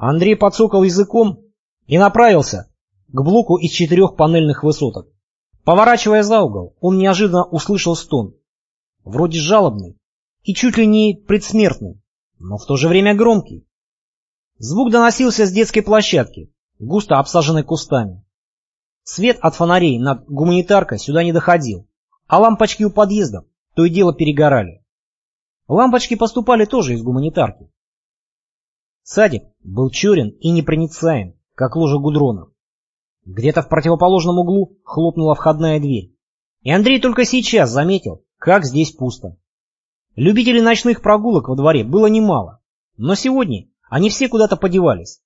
Андрей подсокал языком и направился к блоку из четырех панельных высоток. Поворачивая за угол, он неожиданно услышал стон. Вроде жалобный и чуть ли не предсмертный, но в то же время громкий. Звук доносился с детской площадки, густо обсаженной кустами. Свет от фонарей над гуманитаркой сюда не доходил, а лампочки у подъездов то и дело перегорали. Лампочки поступали тоже из гуманитарки. Садик был черен и непроницаем, как ложа гудрона. Где-то в противоположном углу хлопнула входная дверь. И Андрей только сейчас заметил, как здесь пусто. Любителей ночных прогулок во дворе было немало, но сегодня они все куда-то подевались.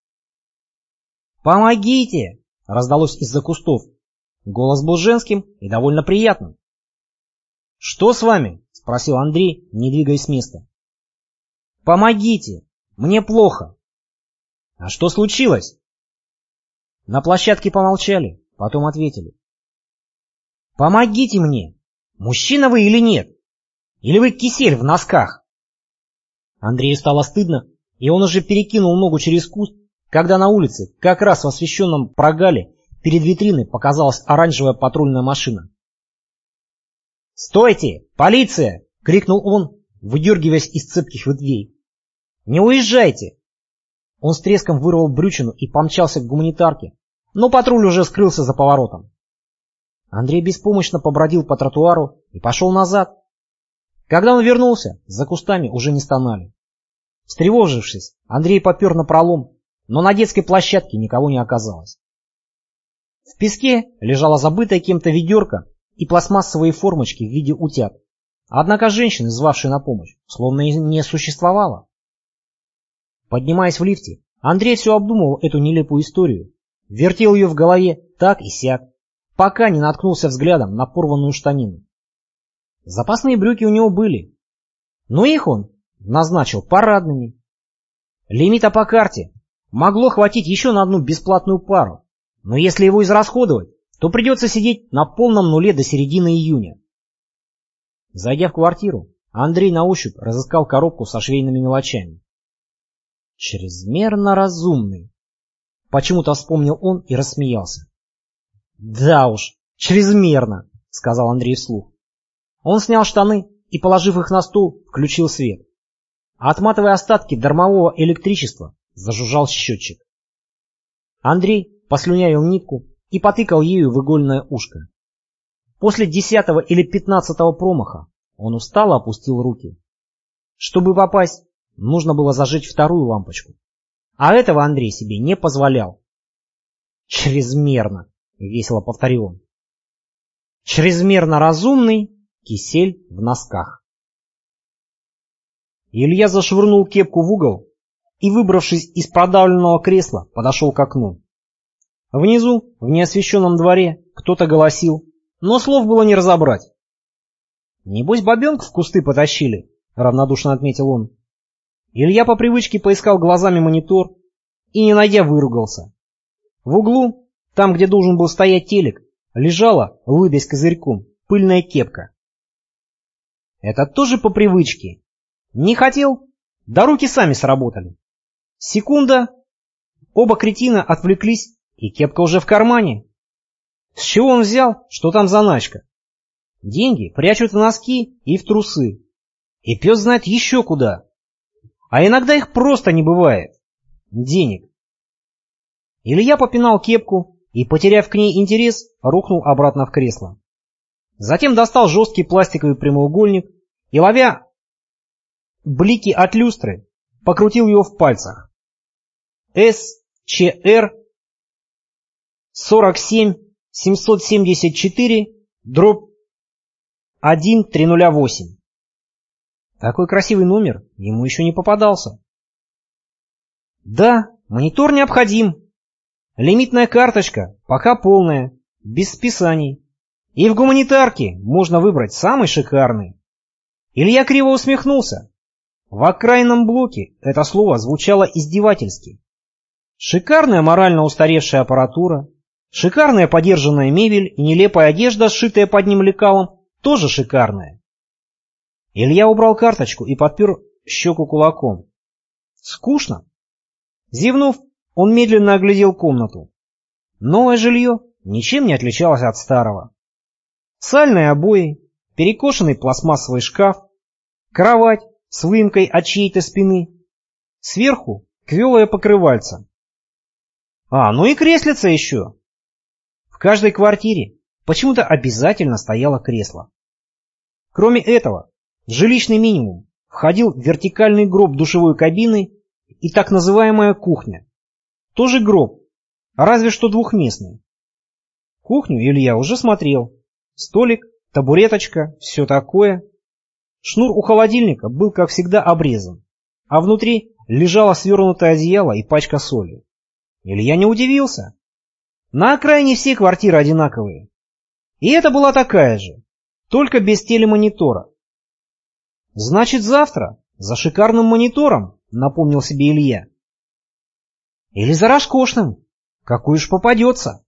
«Помогите!» — раздалось из-за кустов. Голос был женским и довольно приятным. «Что с вами?» — спросил Андрей, не двигаясь с места. «Помогите! Мне плохо!» «А что случилось?» На площадке помолчали, потом ответили. «Помогите мне! Мужчина вы или нет? Или вы кисель в носках?» Андрею стало стыдно, и он уже перекинул ногу через куст, когда на улице, как раз в освещенном прогале, перед витриной показалась оранжевая патрульная машина. «Стойте! Полиция!» — крикнул он, выдергиваясь из цепких ветвей. «Не уезжайте! Он с треском вырвал брючину и помчался к гуманитарке, но патруль уже скрылся за поворотом. Андрей беспомощно побродил по тротуару и пошел назад. Когда он вернулся, за кустами уже не стонали. Встревожившись, Андрей попер на пролом, но на детской площадке никого не оказалось. В песке лежала забытая кем-то ведерко и пластмассовые формочки в виде утят. Однако женщины, звавшей на помощь, словно и не существовало. Поднимаясь в лифте, Андрей все обдумывал эту нелепую историю, вертел ее в голове так и сяк, пока не наткнулся взглядом на порванную штанину. Запасные брюки у него были, но их он назначил парадными. Лимита по карте могло хватить еще на одну бесплатную пару, но если его израсходовать, то придется сидеть на полном нуле до середины июня. Зайдя в квартиру, Андрей на ощупь разыскал коробку со швейными мелочами. Чрезмерно разумный. Почему-то вспомнил он и рассмеялся. Да уж, чрезмерно, сказал Андрей вслух. Он снял штаны и, положив их на стул, включил свет. А отматывая остатки дармового электричества, зажужжал счетчик. Андрей послюнявил нитку и потыкал ею в игольное ушко. После десятого или пятнадцатого промаха он устало опустил руки. Чтобы попасть Нужно было зажечь вторую лампочку. А этого Андрей себе не позволял. «Чрезмерно», — весело повторил он. «Чрезмерно разумный кисель в носках». Илья зашвырнул кепку в угол и, выбравшись из продавленного кресла, подошел к окну. Внизу, в неосвещенном дворе, кто-то голосил, но слов было не разобрать. «Небось, бабенку в кусты потащили», — равнодушно отметил он. Илья по привычке поискал глазами монитор и, не найдя, выругался. В углу, там, где должен был стоять телек, лежала, лыбясь козырьком, пыльная кепка. Это тоже по привычке. Не хотел? Да руки сами сработали. Секунда. Оба кретина отвлеклись, и кепка уже в кармане. С чего он взял, что там заначка? Деньги прячут в носки и в трусы. И пес знает еще куда. А иногда их просто не бывает. Денег. Илья попинал кепку и, потеряв к ней интерес, рухнул обратно в кресло. Затем достал жесткий пластиковый прямоугольник и, ловя блики от люстры, покрутил его в пальцах. СЧР 47 774 дробь 1308. Такой красивый номер ему еще не попадался. Да, монитор необходим. Лимитная карточка, пока полная, без списаний. И в гуманитарке можно выбрать самый шикарный. Илья криво усмехнулся. В окраинном блоке это слово звучало издевательски. Шикарная морально устаревшая аппаратура, шикарная подержанная мебель и нелепая одежда, сшитая под ним лекалом, тоже шикарная. Илья убрал карточку и подпер щеку кулаком. Скучно. Зевнув, он медленно оглядел комнату. Новое жилье ничем не отличалось от старого. Сальные обои, перекошенный пластмассовый шкаф, кровать с выемкой от чьей-то спины, сверху квелое покрывальце. А, ну и креслица еще. В каждой квартире почему-то обязательно стояло кресло. Кроме этого, жилищный минимум входил вертикальный гроб душевой кабины и так называемая кухня. Тоже гроб, разве что двухместный. Кухню Илья уже смотрел. Столик, табуреточка, все такое. Шнур у холодильника был, как всегда, обрезан, а внутри лежало свернутое одеяло и пачка соли. Илья не удивился. На окраине все квартиры одинаковые. И это была такая же, только без телемонитора. Значит, завтра за шикарным монитором, напомнил себе Илья. Или за роскошным, какой уж попадется.